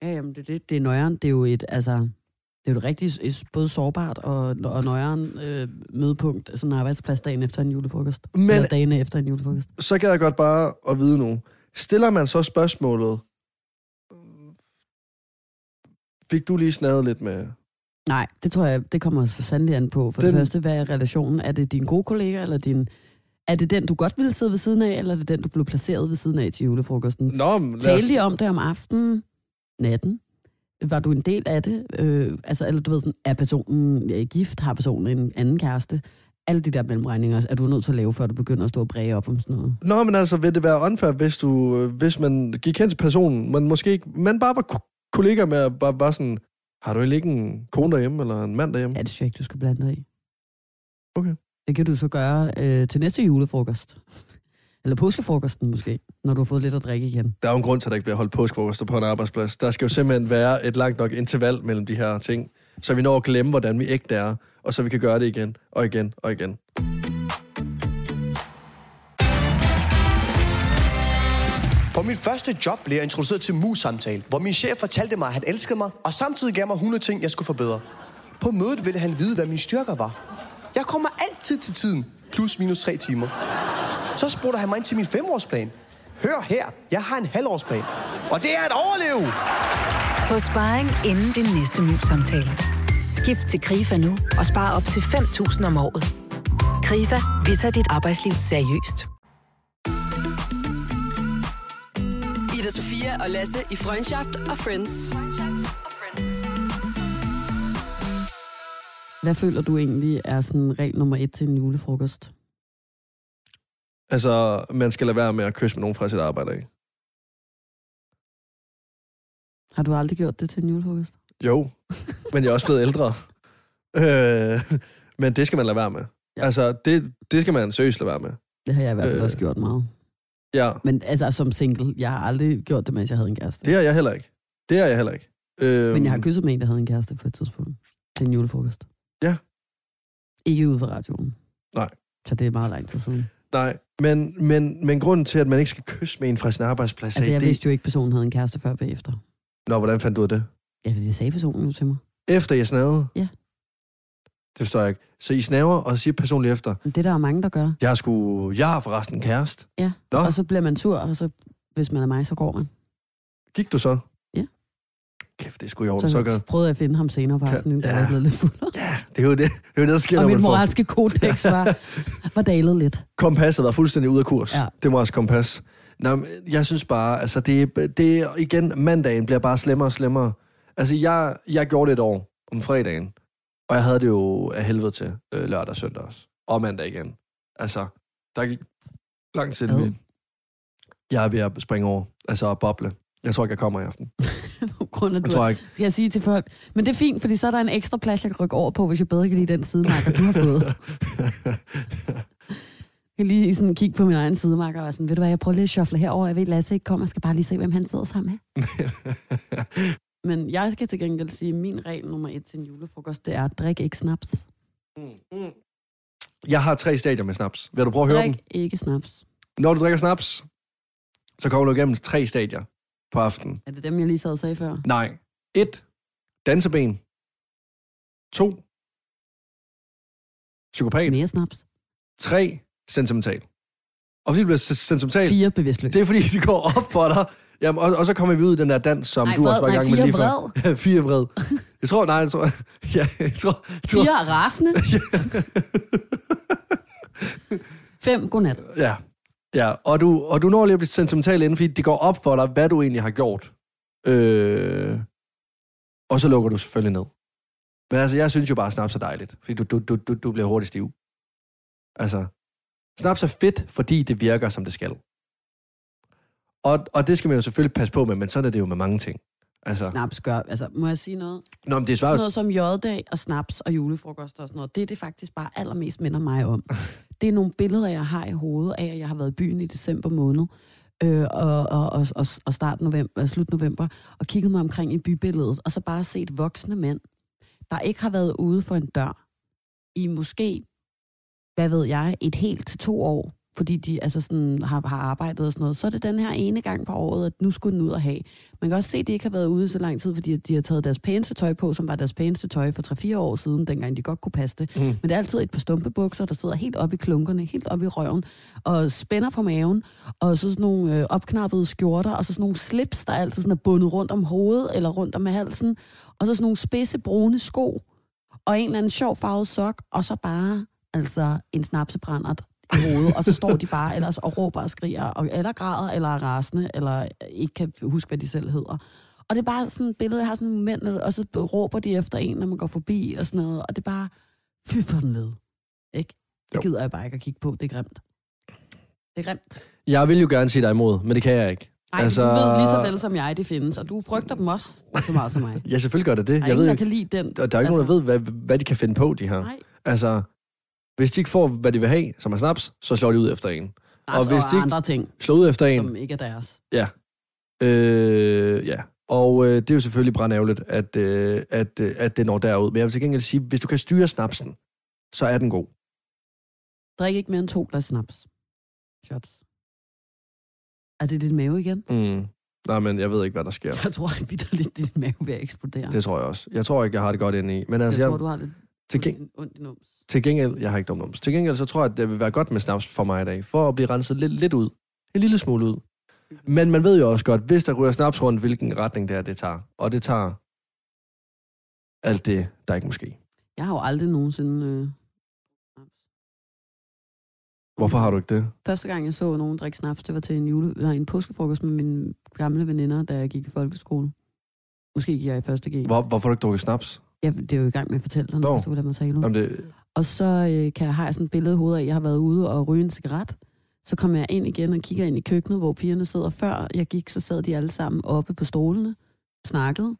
Speaker 3: Ja, jamen, det, det, det er nøjeren. Det er jo et, altså, det er jo et rigtig både sårbart og, og nøjeren øh, mødepunkt, sådan en arbejdsplads dagen efter en julefrokost.
Speaker 2: Men-
Speaker 3: Eller dagene efter en julefrokost.
Speaker 2: så kan jeg godt bare at vide nu. Stiller man så spørgsmålet, fik du lige snadet lidt med...
Speaker 3: Nej, det tror jeg, det kommer så sandelig an på. For den... Det første, hvad er relationen? Er det din gode kollega, eller din... Er det den, du godt ville sidde ved siden af, eller er det den, du blev placeret ved siden af til julefrokosten?
Speaker 2: Nå, men os,
Speaker 3: Talte I om det om aftenen, natten? Var du en del af det? Øh, altså, eller du ved sådan, er personen ja, gift? Har personen en anden kæreste? Alle de der mellemregninger er du nødt til at lave, før du begynder at stå og bræge op om sådan noget.
Speaker 2: Nå, men altså, vil det være unfair, hvis, du, øh, hvis man gik hen til personen, men måske ikke, man bare var ko- kollega med, bare, bare sådan, har du ikke en kone derhjemme, eller en mand derhjemme?
Speaker 3: Ja, det synes jeg ikke, du skal blande dig i.
Speaker 2: Okay.
Speaker 3: Det kan du så gøre øh, til næste julefrokost. Eller påskefrokosten måske, når du har fået lidt at drikke igen.
Speaker 2: Der er jo en grund til, at der ikke bliver holdt påskefrokoster på en arbejdsplads. Der skal jo simpelthen være et langt nok interval mellem de her ting, så vi når at glemme, hvordan vi ægte er, og så vi kan gøre det igen og igen og igen.
Speaker 4: På mit første job blev jeg introduceret til mus-samtale, hvor min chef fortalte mig, at han elskede mig, og samtidig gav mig 100 ting, jeg skulle forbedre. På mødet ville han vide, hvad mine styrker var. Jeg kommer altid til tiden, plus minus tre timer. Så spurgte han mig ind til min femårsplan. Hør her, jeg har en halvårsplan. Og det er at overleve!
Speaker 5: Få sparring inden din næste mus-samtale. Skift til KRIFA nu og spar op til 5.000 om året. KRIFA, vi tager dit arbejdsliv seriøst.
Speaker 6: Ida Sofia og Lasse i Freundschaft og Friends.
Speaker 3: Hvad føler du egentlig er sådan regel nummer et til en julefrokost?
Speaker 2: Altså, man skal lade være med at kysse med nogen fra sit arbejde, ikke?
Speaker 3: Har du aldrig gjort det til en julefrokost?
Speaker 2: Jo, men jeg er også blevet ældre. Øh, men det skal man lade være med.
Speaker 3: Ja.
Speaker 2: Altså, det, det skal man seriøst lade være med.
Speaker 3: Det har jeg i hvert fald
Speaker 2: Øh.
Speaker 3: også gjort meget.
Speaker 2: Ja,
Speaker 3: Men altså som single, jeg har aldrig gjort det, mens jeg havde en kæreste.
Speaker 2: det er jeg heller ikke. Det er jeg heller ikke. Øh,
Speaker 3: Men jeg har kysset med en, der havde en kæreste på et tidspunkt. Til en julefrokost.
Speaker 2: Ja.
Speaker 3: Ikke ude for radioen.
Speaker 2: Nej.
Speaker 3: Så det er meget lang tid siden.
Speaker 2: Nej, men, men, men grunden til, at man ikke skal kysse med en fra sin arbejdsplads,
Speaker 3: Altså, jeg
Speaker 2: det...
Speaker 3: vidste jo ikke, at personen havde en kæreste før bagefter.
Speaker 2: Nå, hvordan fandt du det?
Speaker 3: Ja, det sagde personen jo til mig.
Speaker 2: Efter jeg snavede?
Speaker 3: Ja.
Speaker 2: Det forstår jeg ikke. Så I snaver, og siger personligt efter,
Speaker 3: det er der er mange, der gør.
Speaker 2: jeg har, sgu, jeg har forresten en kæreste.
Speaker 3: Ja.
Speaker 2: Nå.
Speaker 3: Og så bliver man sur, og så, hvis man er mig, så går man.
Speaker 2: Gik du så?
Speaker 3: Ja.
Speaker 2: Kæft, det er sgu i orden.
Speaker 3: Så,
Speaker 2: Så,
Speaker 3: så
Speaker 2: gør...
Speaker 3: prøvede jeg at finde ham senere på aftenen, da
Speaker 2: ja.
Speaker 3: jeg blevet lidt fuld.
Speaker 2: Ja, det er jo det, det, er jo det der sker,
Speaker 3: Og
Speaker 2: når man får...
Speaker 3: moralske kodex var, var dalet lidt.
Speaker 2: Kompasset var fuldstændig ude af kurs.
Speaker 3: Ja.
Speaker 2: Det også kompas. Nå, jeg synes bare, altså det, det igen, mandagen bliver bare slemmere og slemmere. Altså jeg, jeg gjorde det et år om fredagen, og jeg havde det jo af helvede til øh, lørdag og søndag også. Og mandag igen. Altså, der gik lang tid. Med- Jeg er ved at springe over, altså at boble. Jeg tror ikke, jeg kommer i aften.
Speaker 3: Grund af,
Speaker 2: Jeg
Speaker 3: du
Speaker 2: tror ikke.
Speaker 3: skal jeg sige til folk. Men det er fint, fordi så er der en ekstra plads, jeg kan rykke over på, hvis jeg bedre kan lide den sidemarker, du har fået. Jeg kan lige sådan kigge på min egen sidemarker og sådan, ved du hvad, jeg prøver lige at shuffle herover. Jeg ved, Lasse ikke kommer, jeg skal bare lige se, hvem han sidder sammen med. Men jeg skal til gengæld sige, at min regel nummer et til en julefrokost, det er, drik ikke snaps.
Speaker 2: jeg har tre stadier med snaps. Vil du prøve at høre dem?
Speaker 3: Drik ikke snaps.
Speaker 2: Når du drikker snaps, så kommer du igennem tre stadier på aftenen.
Speaker 3: Er det dem, jeg lige sad og sagde før?
Speaker 2: Nej. 1. Danseben. 2. Psykopat.
Speaker 3: Mere snaps.
Speaker 2: 3. Sentimental. Og fordi du bliver s- sentimental,
Speaker 3: Fire bevidstløs.
Speaker 2: det er fordi, de går op for dig. Jamen, og, og så kommer vi ud i den der dans, som
Speaker 3: Nej,
Speaker 2: du også var i
Speaker 3: vred.
Speaker 2: gang
Speaker 3: Nej,
Speaker 2: med lige før. Ja, fire vred. Jeg tror, nej, jeg tror, ja, jeg tror, jeg tror,
Speaker 3: Fire rasende. Fem godnat.
Speaker 2: ja, ja, og du, og du når lige at blive sentimental inden, fordi det går op for dig, hvad du egentlig har gjort. Øh, og så lukker du selvfølgelig ned. Men altså, jeg synes jo bare, at snaps er dejligt, fordi du, du, du, du, du bliver hurtigt stiv. Altså, snaps er fedt, fordi det virker, som det skal. Og, og det skal man jo selvfølgelig passe på med, men sådan er det jo med mange ting. Altså,
Speaker 3: Snaps gør, altså må jeg sige noget?
Speaker 2: Nå, men det er
Speaker 3: Sådan
Speaker 2: svært.
Speaker 3: noget som jøddag og snaps og julefrokost og sådan noget, det er det faktisk bare allermest minder mig om. Det er nogle billeder, jeg har i hovedet af, at jeg har været i byen i december måned, øh, og, og, og, og, og start november, slut november, og kigget mig omkring i bybilledet, og så bare set voksne mænd, der ikke har været ude for en dør i måske, hvad ved jeg, et helt til to år, fordi de altså sådan, har, har arbejdet og sådan noget, så er det den her ene gang på året, at nu skulle den ud og have. Man kan også se, at de ikke har været ude så lang tid, fordi de har taget deres pæneste tøj på, som var deres pæneste tøj for 3-4 år siden, dengang de godt kunne passe det.
Speaker 2: Mm.
Speaker 3: Men det er altid et par stumpebukser, der sidder helt oppe i klunkerne, helt oppe i røven, og spænder på maven, og så sådan nogle øh, opknappede skjorter, og så sådan nogle slips, der altid sådan er bundet rundt om hovedet, eller rundt om halsen, og så sådan nogle spidse brune sko, og en eller anden sjov farvet sok, og så bare altså en snapsebrændert i hovedet, og så står de bare ellers og råber og skriger, og, eller græder, eller er rasende, eller ikke kan huske, hvad de selv hedder. Og det er bare sådan et billede, jeg har sådan mænd, og så råber de efter en, når man går forbi, og sådan noget, og det er bare, fy for den led. Ikke? Det gider jeg bare ikke at kigge på, det er grimt. Det er grimt.
Speaker 2: Jeg vil jo gerne sige dig imod, men det kan jeg ikke.
Speaker 3: Nej, altså... du ved lige så vel som jeg, det findes, og du frygter dem også så meget som mig.
Speaker 2: Ja, selvfølgelig gør det det.
Speaker 3: Der er
Speaker 2: Jeg
Speaker 3: ingen,
Speaker 2: ved,
Speaker 3: der kan lide den.
Speaker 2: og der er ikke altså... nogen, der ved, hvad, hvad de kan finde på, de her.
Speaker 3: Nej,
Speaker 2: Altså, hvis de ikke får, hvad de vil have, som er snaps, så slår de ud efter en.
Speaker 3: og,
Speaker 2: Og hvis de ikke-
Speaker 3: andre ting,
Speaker 2: Slår ud efter en,
Speaker 3: som ikke er deres.
Speaker 2: Ja. Øh, ja. Og øh, det er jo selvfølgelig brændærgerligt, at, øh, at, øh, at det når derud. Men jeg vil til gengæld sige, hvis du kan styre snapsen, så er den god.
Speaker 3: Drik ikke mere end to glas snaps. Shots. Er det din mave igen?
Speaker 2: Mm. Nej, men jeg ved ikke, hvad der sker.
Speaker 3: Jeg tror at lidt, din mave vil eksplodere.
Speaker 2: Det tror jeg også. Jeg tror ikke, jeg har det godt inde i. Men altså,
Speaker 3: jeg
Speaker 2: jeg,
Speaker 3: tror, du har lidt
Speaker 2: til, geng-
Speaker 3: ondt nums.
Speaker 2: til gengæld, jeg har ikke dumt Til gengæld, så tror jeg, at det vil være godt med snaps for mig i dag, for at blive renset lidt, lidt ud. En lille smule ud. Men man ved jo også godt, hvis der ryger snaps rundt, hvilken retning det er, det tager. Og det tager alt det, der ikke måske.
Speaker 3: Jeg har jo aldrig nogensinde... Øh...
Speaker 2: Hvorfor har du ikke det?
Speaker 3: Første gang, jeg så nogen drikke snaps, det var til en, jule, nej, en påskefrokost med mine gamle veninder, da jeg gik i folkeskole. Måske gik jeg i første G.
Speaker 2: Hvor, hvorfor har du ikke drukket snaps?
Speaker 3: Ja, det er jo i gang med at fortælle dig,
Speaker 2: Nå.
Speaker 3: hvis du vil lade mig tale ud.
Speaker 2: Jamen det,
Speaker 3: Og så øh, kan jeg, har jeg sådan et billede i hovedet af, at jeg har været ude og ryge en cigaret. Så kommer jeg ind igen og kigger ind i køkkenet, hvor pigerne sidder. Før jeg gik, så sad de alle sammen oppe på stolene, snakkede.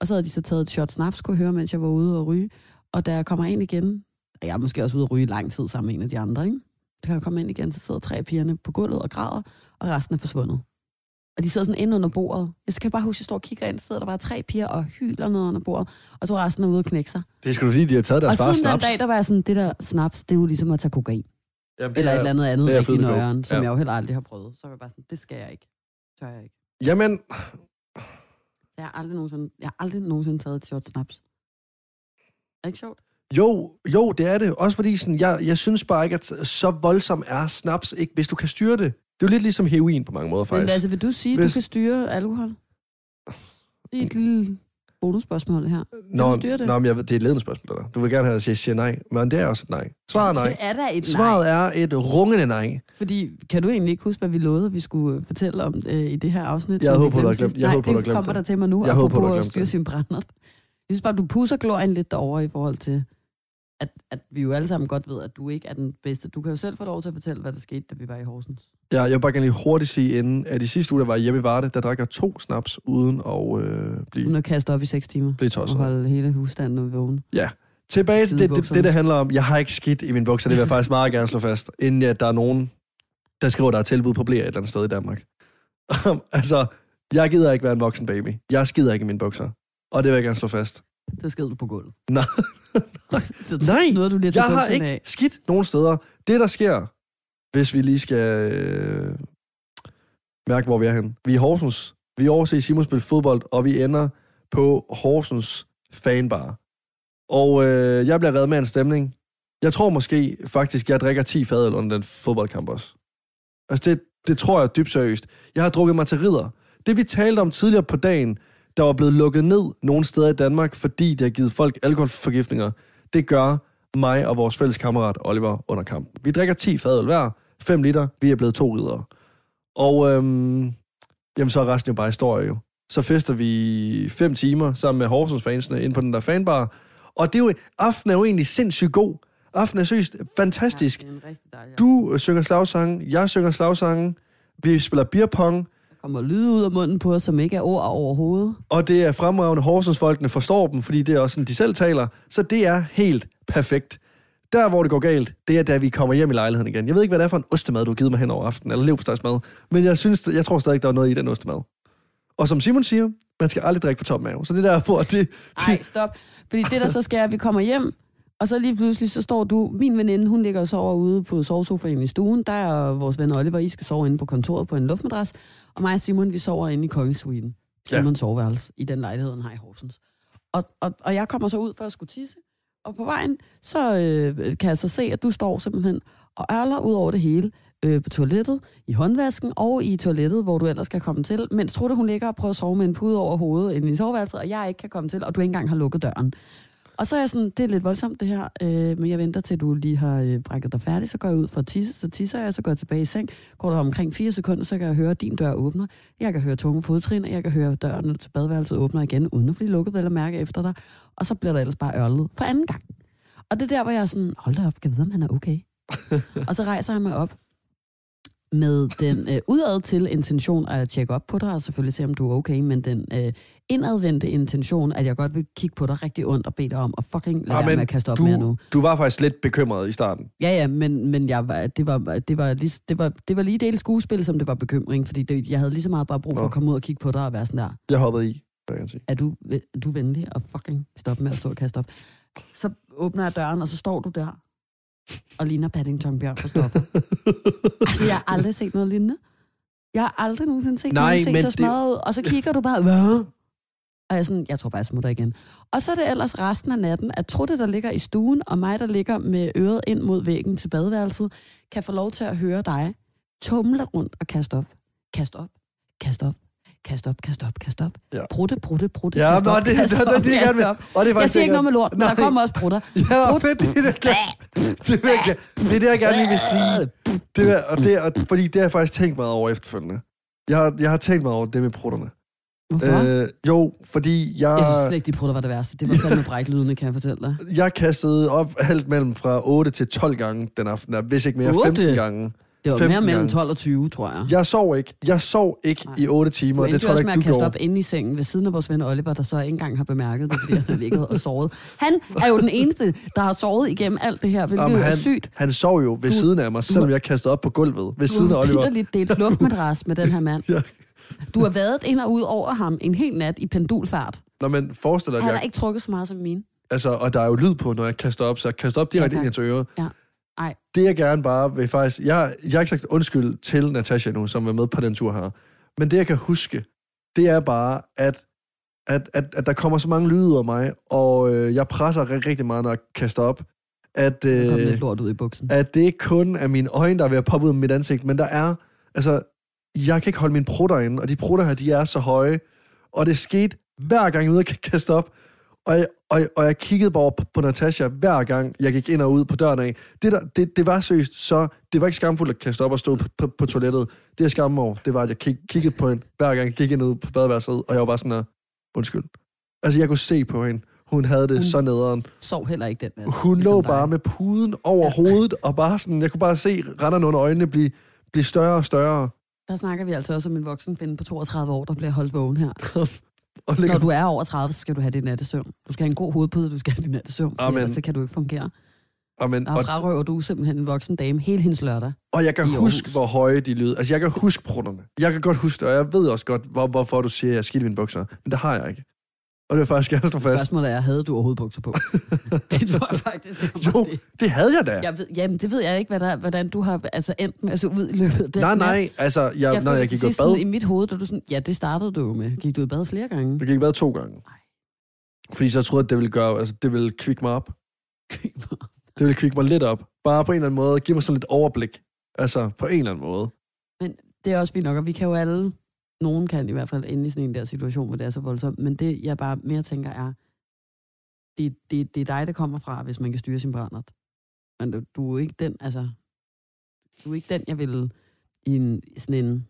Speaker 3: Og så havde de så taget et shot snaps, kunne høre, mens jeg var ude og ryge. Og da jeg kommer ind igen, og jeg er måske også ude og ryge lang tid sammen med en af de andre, ikke? Da jeg kommer ind igen, så sidder tre pigerne på gulvet og græder, og resten er forsvundet. Og de sidder sådan inde under bordet. Jeg kan bare huske, at jeg står og kigger ind, sidder der bare tre piger og hyler ned under bordet, og så resten er ude og knække sig.
Speaker 2: det skal du sige, de har taget deres
Speaker 3: Og
Speaker 2: fars
Speaker 3: siden den
Speaker 2: snaps.
Speaker 3: dag, der var jeg sådan, det der snaps, det er jo ligesom at tage kokain.
Speaker 2: Jamen,
Speaker 3: Eller
Speaker 2: er-
Speaker 3: et eller andet andet
Speaker 2: det
Speaker 3: rigtig nøjeren, som
Speaker 2: Ja.
Speaker 3: jeg jo heller aldrig har prøvet. Så var jeg bare sådan, det skal jeg ikke. Tør jeg ikke.
Speaker 2: Jamen,
Speaker 3: Jeg har aldrig nogensinde, jeg har aldrig nogensinde taget et shot snaps. Er det ikke sjovt?
Speaker 2: jo, jo, det er det. Også fordi, sådan, jeg, jeg synes bare ikke, at så voldsom er snaps ikke, hvis du kan styre det. Det er jo lidt ligesom heroin på mange måder,
Speaker 3: Men
Speaker 2: faktisk.
Speaker 3: altså, vil du sige, at
Speaker 2: Hvis-
Speaker 3: du kan styre alkohol? Det er et lille bonusspørgsmål her.
Speaker 2: Nå,
Speaker 3: du styre det?
Speaker 2: Nå, men jeg, ved- det er et ledende spørgsmål, der. Du vil gerne have, at jeg siger nej, men det er også et nej. Svaret er nej.
Speaker 3: Det er da et
Speaker 2: Svaret
Speaker 3: nej.
Speaker 2: er et rungende nej.
Speaker 3: Fordi, kan du egentlig ikke huske, hvad vi lovede, vi skulle øh, fortælle om øh, i det her afsnit?
Speaker 2: Jeg håber, du har glemt- jeg
Speaker 3: Nej,
Speaker 2: håber, har
Speaker 3: det
Speaker 2: glemt
Speaker 3: kommer
Speaker 2: det.
Speaker 3: der til mig nu,
Speaker 2: Jeg håber,
Speaker 3: apropos at styre
Speaker 2: det.
Speaker 3: sin brænder. Jeg synes bare, du pusser glorien lidt derovre i forhold til, at, at vi jo alle sammen godt ved, at du ikke er den bedste. Du kan jo selv få lov til at fortælle, hvad der skete, da vi var i Horsens.
Speaker 2: Ja, jeg vil bare gerne lige hurtigt sige, inden at i sidste uge, der var Jeppe Varde, der drak jeg to snaps uden at øh, blive,
Speaker 3: Uden at kaste op i seks timer.
Speaker 2: blive
Speaker 3: Og
Speaker 2: tosset.
Speaker 3: holde hele husstanden vågen.
Speaker 2: Tilbage til det, det, det, det handler om. Jeg har ikke skidt i mine bukser, det vil jeg faktisk meget gerne slå fast, inden at der er nogen, der skriver, der er tilbud på blære et eller andet sted i Danmark. altså, jeg gider ikke være en voksen baby. Jeg skider ikke i mine bukser. Og det vil jeg gerne slå fast.
Speaker 3: Så sked du på gulvet.
Speaker 2: Nej. Nej,
Speaker 3: Noget, du lige
Speaker 2: Jeg har ikke
Speaker 3: af.
Speaker 2: skidt nogen steder. Det, der sker, hvis vi lige skal øh, mærke, hvor vi er henne. Vi er Horsens. Vi overser Simon spille fodbold, og vi ender på Horsens fanbar. Og øh, jeg bliver reddet med en stemning. Jeg tror måske faktisk, jeg drikker 10 fadøl under den fodboldkamp også. Altså, det, det tror jeg dybt seriøst. Jeg har drukket mig til ridder. Det, vi talte om tidligere på dagen, der var blevet lukket ned nogle steder i Danmark, fordi det har givet folk alkoholforgiftninger, det gør mig og vores fælles kammerat Oliver under kampen. Vi drikker 10 fadøl hver, 5 liter, vi er blevet to ridere. Og øhm, jamen, så er resten jo bare historie jo. Så fester vi fem timer sammen med Horsens fansene ind på den der fanbar. Og det er jo, aften er jo egentlig sindssygt god. Aften er seriøst fantastisk.
Speaker 3: Ja, dejlig
Speaker 2: Du synger slagsange, jeg synger slagsange, vi spiller beerpong,
Speaker 3: Der kommer lyde ud af munden på os, som ikke er ord overhovedet.
Speaker 2: og det er fremragende. Horsens-folkene forstår dem, fordi det er også sådan, de selv taler. Så det er helt perfekt. Der, hvor det går galt, det er, da vi kommer hjem i lejligheden igen. Jeg ved ikke, hvad det er for en ostemad, du har givet mig hen over aftenen, eller leverpostejsmad, men jeg, synes, jeg tror stadig, der er noget i den ostemad. Og som Simon siger, man skal aldrig drikke på tom mave. Så det er der, hvor det...
Speaker 3: Nej, stop. Fordi det, der så sker, er, at vi kommer hjem, og så lige pludselig, så står du, min veninde, hun ligger og sover ude på sovesofaen i stuen. Der er vores ven Oliver, I skal sove inde på kontoret på en luftmadras. Og mig og Simon, vi sover inde i kongesuiten.
Speaker 2: Ja.
Speaker 3: Simons soveværelse i den lejlighed, han har i Horsens. Og, og, og jeg kommer så ud for at skulle tisse. Og på vejen, så øh, kan jeg så se, at du står simpelthen og ørler ud over det hele øh, på toilettet, i håndvasken og i toilettet, hvor du ellers skal komme til. Mens Trutte, hun ligger og prøver at sove med en pude over hovedet inde i soveværelset, og jeg ikke kan komme til, og du ikke engang har lukket døren. Og så er jeg sådan, det er lidt voldsomt det her, øh, men jeg venter til, du lige har øh, brækket dig færdig, så går jeg ud for at tisse, så tisser jeg, så går jeg tilbage i seng, går der omkring fire sekunder, så kan jeg høre, at din dør åbner, jeg kan høre tunge fodtrin, og jeg kan høre, at døren til badeværelset åbner igen, uden at blive lukket at mærke efter dig, og så bliver der ellers bare ørlet for anden gang. Og det er der, hvor jeg er sådan, hold da op, kan jeg vide, om han er okay? og så rejser jeg mig op med den øh, udad til intention at tjekke op på dig, og selvfølgelig se, om du er okay, men den øh, indadvendte intention, at jeg godt vil kigge på dig rigtig ondt og bede dig om at fucking lade
Speaker 2: Ah,
Speaker 3: være med at kaste op mere nu.
Speaker 2: Du, du var faktisk lidt bekymret i starten.
Speaker 3: Ja, ja, men, men jeg var, det, var, det, var lige, det, var, det var lige del skuespil, som det var bekymring, fordi det, jeg havde lige så meget bare brug for
Speaker 2: Nå.
Speaker 3: at komme ud og kigge på dig og være sådan der,
Speaker 2: Jeg hoppede i, kan jeg sige.
Speaker 3: er du, er du venlig og fucking stoppe med at stå og kaste op. Så åbner jeg døren, og så står du der og ligner Paddington Bjørn på stoffer. altså, jeg har aldrig set noget lignende. Jeg har aldrig nogensinde set
Speaker 2: Nej,
Speaker 3: nogen se så smadret ud, og så kigger du bare, hvad? Og jeg er sådan, jeg tror bare, jeg smutter igen. Og så er det ellers resten af natten, at Trutte, der ligger i stuen, og mig, der ligger med øret ind mod væggen til badeværelset, kan få lov til at høre dig tumle rundt og kaste op. Kast op, kast op, kast op, kast op, kast op.
Speaker 2: Ja.
Speaker 3: Prutte, prutte, prutte,
Speaker 2: Ja,
Speaker 3: kast op,
Speaker 2: det-
Speaker 3: kast
Speaker 2: det- det-
Speaker 3: op,
Speaker 2: det- det er
Speaker 3: kast op.
Speaker 2: Og det
Speaker 3: Jeg siger ikke
Speaker 2: det,
Speaker 3: noget med lort, men der kommer også prutter.
Speaker 2: Ja, fedt, det, er det, det, det det, jeg gerne lige vil sige. Det og det, og, fordi det har jeg faktisk tænkt meget over efterfølgende. Jeg har, jeg har tænkt meget over det med prutterne.
Speaker 3: Hvorfor?
Speaker 2: Øh, jo, fordi jeg,
Speaker 3: Jeg synes slet ikke, de prutter var det værste. Det var fandme bræklydende, kan jeg fortælle dig.
Speaker 2: jeg kastede op alt mellem fra 8 til 12 gange den aften, hvis ikke mere
Speaker 3: 8?
Speaker 2: 15 gange.
Speaker 3: Det var
Speaker 2: 15
Speaker 3: mere mellem
Speaker 2: gange.
Speaker 3: 12 og 20, tror jeg.
Speaker 2: Jeg sov ikke. Jeg sov ikke
Speaker 3: Nej.
Speaker 2: i 8
Speaker 3: Du
Speaker 2: timer. Det
Speaker 3: endte
Speaker 2: tror jeg
Speaker 3: med
Speaker 2: ikke,
Speaker 3: at
Speaker 2: du
Speaker 3: kaste op inde i sengen ved siden af vores ven Oliver, der så ikke engang har bemærket det, fordi han har ligget og sovet. Han er jo den eneste, der har sovet igennem alt det her, hvilket
Speaker 2: Jamen,
Speaker 3: jo er
Speaker 2: han,
Speaker 3: sygt.
Speaker 2: han sov jo ved
Speaker 3: Du-
Speaker 2: siden af mig, selvom jeg kastede op på gulvet. Ved
Speaker 3: Du
Speaker 2: siden af
Speaker 3: har
Speaker 2: Oliver.
Speaker 3: vitterligt delt luftmadras med den her mand.
Speaker 2: Ja.
Speaker 3: Du har været ind og ud over ham en hel nat i pendulfart.
Speaker 2: Når man forestiller dig,
Speaker 3: Han
Speaker 2: at
Speaker 3: har
Speaker 2: jeg,
Speaker 3: ikke trukket så meget som min.
Speaker 2: altså, og der er jo lyd på, når jeg kaster op, så jeg kaster op direkte
Speaker 3: Ja,
Speaker 2: ind i hans øre.
Speaker 3: Ja. Ej.
Speaker 2: Det jeg gerne bare vil faktisk... Jeg, jeg har ikke sagt undskyld til Natasha nu, som var med på den tur her. Men det jeg kan huske, det er bare, at, at, at, at der kommer så mange lyde af mig, og øh, jeg presser rigtig, meget, når jeg kaster op. At, øh,
Speaker 3: lidt lort ud i buksen.
Speaker 2: at det ikke kun er mine øjne, der er ved at poppe ud af mit ansigt, men der er, altså, jeg kan ikke holde mine prutter inde, og de prutter her, de er så høje, og det skete hver gang, jeg ude og kaste op, og jeg, og, jeg- og jeg kiggede bare på, på Natasha, hver gang jeg gik ind og ud på døren af. Det, der, det, det var seriøst, så det var ikke skamfuldt at kaste op og stå på, på, på toilettet. Det jeg skamme mig over, det var, at jeg kig, kiggede på hende, hver gang jeg gik ind og ud på badeværelset, og jeg var bare sådan her, undskyld. Altså, jeg kunne se på hende. Hun havde det
Speaker 3: Hun-
Speaker 2: så nederen.
Speaker 3: Sov heller ikke den nat.
Speaker 2: Hun
Speaker 3: ligesom
Speaker 2: lå
Speaker 3: dig.
Speaker 2: bare med puden over ja. hovedet, og bare sådan, jeg kunne bare se randerne under øjnene blive, blive større og større.
Speaker 3: Der snakker vi altså også om en voksen kvinde på 32 år, der bliver holdt vågen her.
Speaker 2: Og ligger,
Speaker 3: Når du er over 30, så skal du have dit nattesøvn. Du skal have en god hovedpude, du skal have dit nattesøvn, for ellers så kan du ikke fungere.
Speaker 2: Amen,
Speaker 3: Der
Speaker 2: og,
Speaker 3: frarøver du simpelthen en voksen dame hele hendes lørdag.
Speaker 2: og jeg kan huske,
Speaker 3: Aarhus.
Speaker 2: hvor høje de lyder. Altså, jeg kan huske prutterne. Jeg kan godt huske det, og jeg ved også godt, hvor, hvorfor du siger, at jeg skidt mine bukser. Men det har jeg ikke. Og det er faktisk, jeg stå fast.
Speaker 3: Spørgsmålet er, havde du overhovedet bukser på? det tror jeg faktisk, det var
Speaker 2: Jo,
Speaker 3: det.
Speaker 2: det havde jeg da.
Speaker 3: Jeg ved, jamen, det ved jeg ikke, hvad der, hvordan du har altså, endt med at se ud i løbet af den
Speaker 2: nej, nej, altså, jeg,
Speaker 3: Jeg,
Speaker 2: når jeg gik ud
Speaker 3: sidst
Speaker 2: bad,
Speaker 3: I mit hoved, da du sådan, ja, det startede du jo med. Gik du i bad flere gange?
Speaker 2: jeg gik i bad to gange. Fordi så troede jeg, at det ville gøre, altså, det ville kvikke mig op. Det ville kvikke mig lidt op. Bare på en eller anden måde. Give mig sådan lidt overblik. Altså, på en eller anden måde.
Speaker 3: det er også fint nok, og vi kan jo alle, nogen kan i hvert fald ende i sådan en der situation, hvor det er så voldsomt, men det jeg bare mere tænker er, det, det, det er dig, der kommer fra, hvis man kan styre sin brændert. Men du, du er ikke den, altså, du er ikke den, jeg vil i en, i sådan en,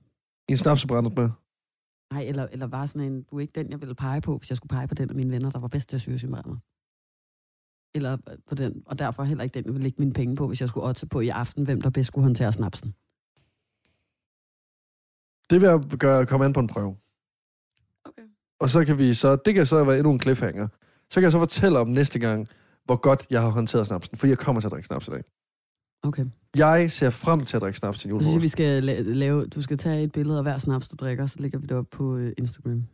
Speaker 2: En snapsebrændert med.
Speaker 3: nej, eller, eller bare sådan en, du er ikke den, jeg ville pege på, hvis jeg skulle pege på den af mine venner, der var bedst til at styre sin brændert. Eller på den, og derfor heller ikke den, jeg ville lægge mine penge på, hvis jeg skulle otte på i aften, hvem der bedst skulle håndtere snapsen.
Speaker 2: Det vil jeg gøre, komme an på en prøve.
Speaker 3: Okay.
Speaker 2: Og så kan vi så, det kan så være endnu en cliffhanger. Så kan jeg så fortælle om næste gang, hvor godt jeg har håndteret snapsen. For jeg kommer til at drikke snaps i dag.
Speaker 3: Okay.
Speaker 2: Jeg ser frem til at drikke snaps til
Speaker 3: Jeg synes,
Speaker 2: julefrokost.
Speaker 3: vi skal la- lave, du skal tage et billede af hver snaps, du drikker, så lægger vi det op på øh, Instagram.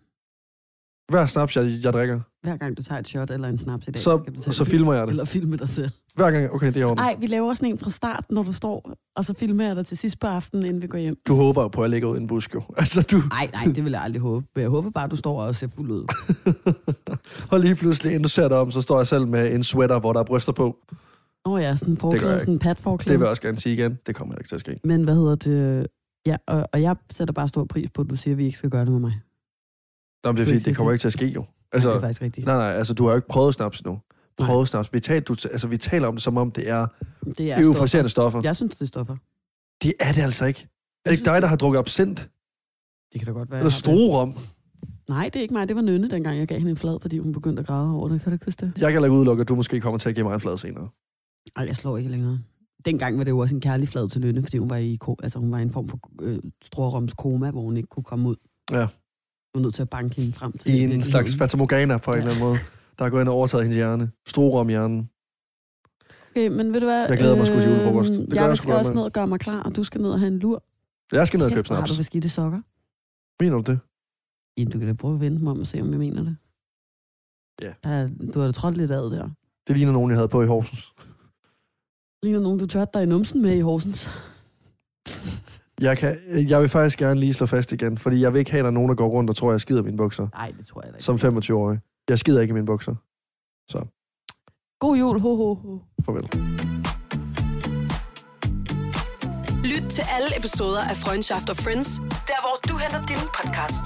Speaker 2: Hver snaps, jeg, jeg drikker,
Speaker 3: Hver gang du tager et shot eller en snaps i dag,
Speaker 2: så,
Speaker 3: skal du tage
Speaker 2: så filmer jeg det.
Speaker 3: Eller filme dig selv.
Speaker 2: Hver gang, okay, det er ordentligt.
Speaker 3: Nej, vi laver sådan en fra start, når du står, og så filmer jeg dig til sidst på aftenen, inden vi går hjem.
Speaker 2: Du håber på, at jeg ligger ud i en busk, jo. Altså, du...
Speaker 3: Nej, nej, det vil jeg aldrig håbe. Jeg håber bare, at du står og ser fuld ud.
Speaker 2: og lige pludselig, inden du ser dig om, så står jeg selv med en sweater, hvor der er bryster på.
Speaker 3: Åh oh, ja, sådan en forklæde, sådan en patforklæde.
Speaker 2: Det vil jeg også gerne sige igen. Det kommer ikke til at ske.
Speaker 3: Men hvad hedder det? Ja, og, og jeg sætter bare stor pris på, at du siger, at vi ikke skal gøre det med mig.
Speaker 2: Nå, men det er fordi,
Speaker 3: ikke
Speaker 2: det kommer ikke til at ske, jo. Altså,
Speaker 3: Nej, det er faktisk rigtigt.
Speaker 2: nej, nej, altså, du har jo ikke prøvet snaps.
Speaker 3: Nej.
Speaker 2: Prøvet snaps. Vi taler, du, altså, vi taler om det, som om det er
Speaker 3: Det er
Speaker 2: euforiserende stoffer.
Speaker 3: Jeg synes, det er stoffer.
Speaker 2: Det er det altså ikke. Er det ikke dig, der har drukket absint?
Speaker 3: Det kan da godt være.
Speaker 2: Eller strorum?
Speaker 3: Nej, det er ikke mig. Det var Nynne, dengang jeg gav hende en flad, fordi hun begyndte at græde over det. Kan du huske det?
Speaker 2: Jeg kan lade udelukke, at du måske kommer til at give mig en flad senere.
Speaker 3: Ej, jeg slår ikke længere. Dengang var det jo også en kærlig flad til Nynne, fordi hun var i, altså, hun var i en form for øh, strorums koma, hvor hun ikke kunne komme ud.
Speaker 2: Ja.
Speaker 3: Var nødt til at banke hende frem til
Speaker 2: I en slags fatamorgana på en
Speaker 3: Ja.
Speaker 2: eller anden måde. Der er gået ind og overtaget hendes hjerne. Strorum hjernen.
Speaker 3: Okay, men ved du hvad?
Speaker 2: Jeg glæder mig sgu til julefrokost. Det
Speaker 3: jeg
Speaker 2: jeg
Speaker 3: skal også ned og gøre mig klar, og du skal ned og have en lur.
Speaker 2: Jeg skal ned og købe
Speaker 3: hvor har
Speaker 2: snaps.
Speaker 3: du beskidte sokker.
Speaker 2: Mener du det?
Speaker 3: Ja, du kan da prøve at vente mig om og se, om jeg mener det.
Speaker 2: Ja.
Speaker 3: Der, du har da trådt lidt ad der.
Speaker 2: Det ligner nogen, jeg havde på i Horsens.
Speaker 3: Ligner nogen, du tørte dig i numsen med i Horsens.
Speaker 2: Jeg, kan, jeg vil faktisk gerne lige slå fast igen, fordi jeg vil ikke have, at der er nogen, der går rundt og tror, jeg skider i mine bukser.
Speaker 7: Nej, det tror jeg da ikke.
Speaker 2: Som 25-årig. Jeg skider ikke i mine bukser.
Speaker 7: God jul, ho, ho, ho.
Speaker 2: Farvel.
Speaker 3: Lyt til alle episoder af Freundschaft og Friends, der hvor du henter din podcast.